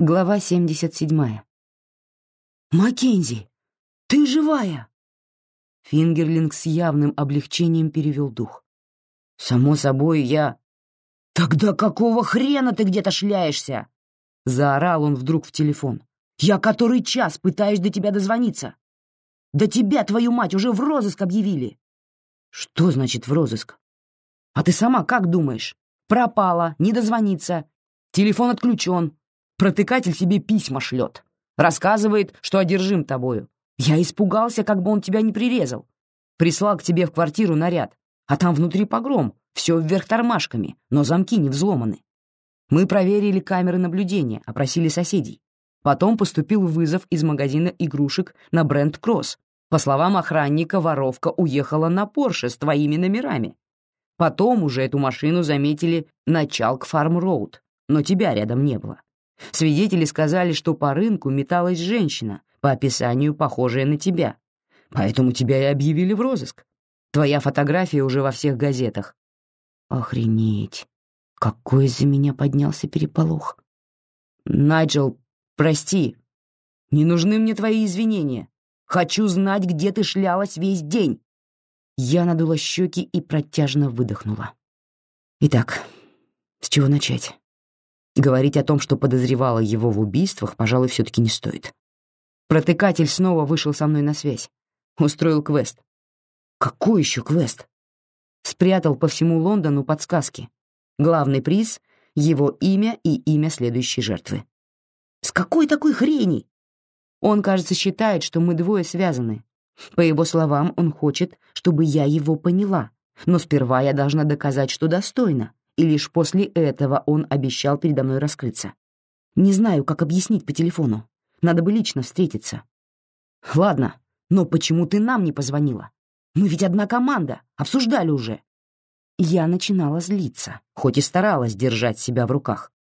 Глава 77. «Маккензи, ты живая!» Фингерлинг с явным облегчением перевел дух. «Само собой, я...» «Тогда какого хрена ты где-то шляешься?» Заорал он вдруг в телефон. «Я который час пытаюсь до тебя дозвониться. Да тебя, твою мать, уже в розыск объявили!» «Что значит в розыск?» «А ты сама как думаешь? Пропала, не дозвониться. Телефон отключен. Протыкатель себе письма шлет. Рассказывает, что одержим тобою. Я испугался, как бы он тебя не прирезал. Прислал к тебе в квартиру наряд. А там внутри погром, все вверх тормашками, но замки не взломаны. Мы проверили камеры наблюдения, опросили соседей. Потом поступил вызов из магазина игрушек на бренд Кросс. По словам охранника, воровка уехала на Порше с твоими номерами. Потом уже эту машину заметили на Чалк Фарм Роуд, но тебя рядом не было. Свидетели сказали, что по рынку металась женщина, по описанию похожая на тебя. Поэтому тебя и объявили в розыск. Твоя фотография уже во всех газетах. Охренеть. Какой из-за меня поднялся переполох. Найджел, прости. Не нужны мне твои извинения. Хочу знать, где ты шлялась весь день. Я надула щеки и протяжно выдохнула. Итак, с чего начать? Говорить о том, что подозревала его в убийствах, пожалуй, все-таки не стоит. Протыкатель снова вышел со мной на связь. Устроил квест. Какой еще квест? Спрятал по всему Лондону подсказки. Главный приз — его имя и имя следующей жертвы. С какой такой хрени? Он, кажется, считает, что мы двое связаны, по его словам, он хочет, чтобы я его поняла, но сперва я должна доказать, что достойна, и лишь после этого он обещал передо мной раскрыться. Не знаю, как объяснить по телефону. Надо бы лично встретиться. Ладно, но почему ты нам не позвонила? Мы ведь одна команда, обсуждали уже. Я начинала злиться, хоть и старалась держать себя в руках.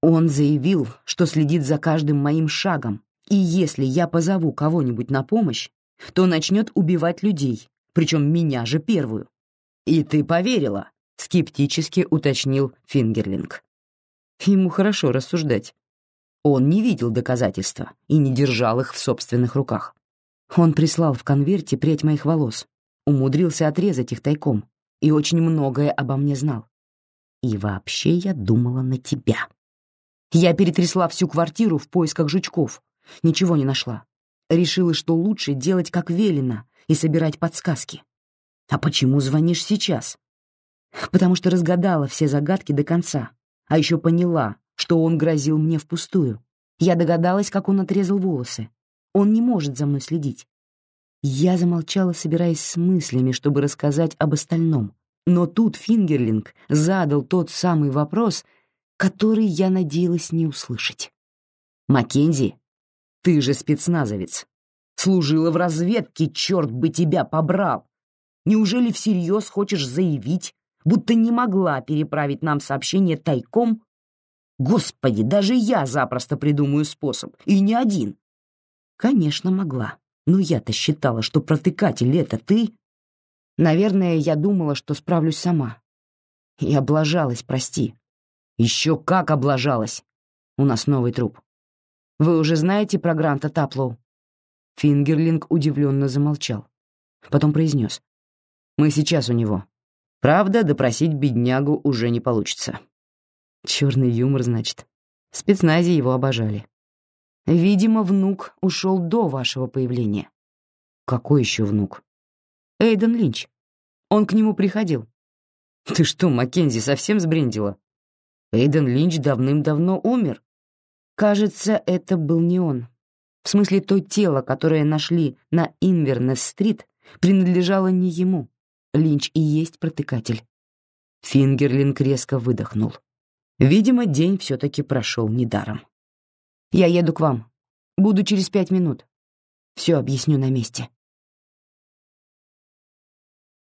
Он заявил, что следит за каждым моим шагом, и если я позову кого-нибудь на помощь, то начнет убивать людей, причем меня же первую. «И ты поверила?» — скептически уточнил Фингерлинг. Ему хорошо рассуждать. Он не видел доказательства и не держал их в собственных руках. Он прислал в конверте прядь моих волос, умудрился отрезать их тайком и очень многое обо мне знал. И вообще я думала на тебя. Я перетрясла всю квартиру в поисках жучков, ничего не нашла. Решила, что лучше делать как велено и собирать подсказки. А почему звонишь сейчас? Потому что разгадала все загадки до конца, а еще поняла, что он грозил мне впустую. Я догадалась, как он отрезал волосы. Он не может за мной следить. Я замолчала, собираясь с мыслями, чтобы рассказать об остальном. Но тут Фингерлинг задал тот самый вопрос, который я надеялась не услышать. «Маккензи, ты же спецназовец. Служила в разведке, черт бы тебя побрал. Неужели всерьез хочешь заявить, будто не могла переправить нам сообщение тайком? Господи, даже я запросто придумаю способ, и не один. Конечно, могла, но я-то считала, что протыкатель — это ты. Наверное, я думала, что справлюсь сама. И облажалась, прости. Еще как облажалась. У нас новый труп. Вы уже знаете про Гранта Таплоу?» Фингерлинг удивленно замолчал. Потом произнес. «Мы сейчас у него. Правда, допросить беднягу уже не получится». Черный юмор, значит. В спецназе его обожали. Видимо, внук ушел до вашего появления. Какой еще внук? Эйден Линч. Он к нему приходил. Ты что, Маккензи, совсем сбрендила? Эйден Линч давным-давно умер. Кажется, это был не он. В смысле, то тело, которое нашли на Инвернес-стрит, принадлежало не ему. Линч и есть протыкатель. Фингерлинг резко выдохнул. Видимо, день все-таки прошел недаром. «Я еду к вам. Буду через пять минут. Все объясню на месте».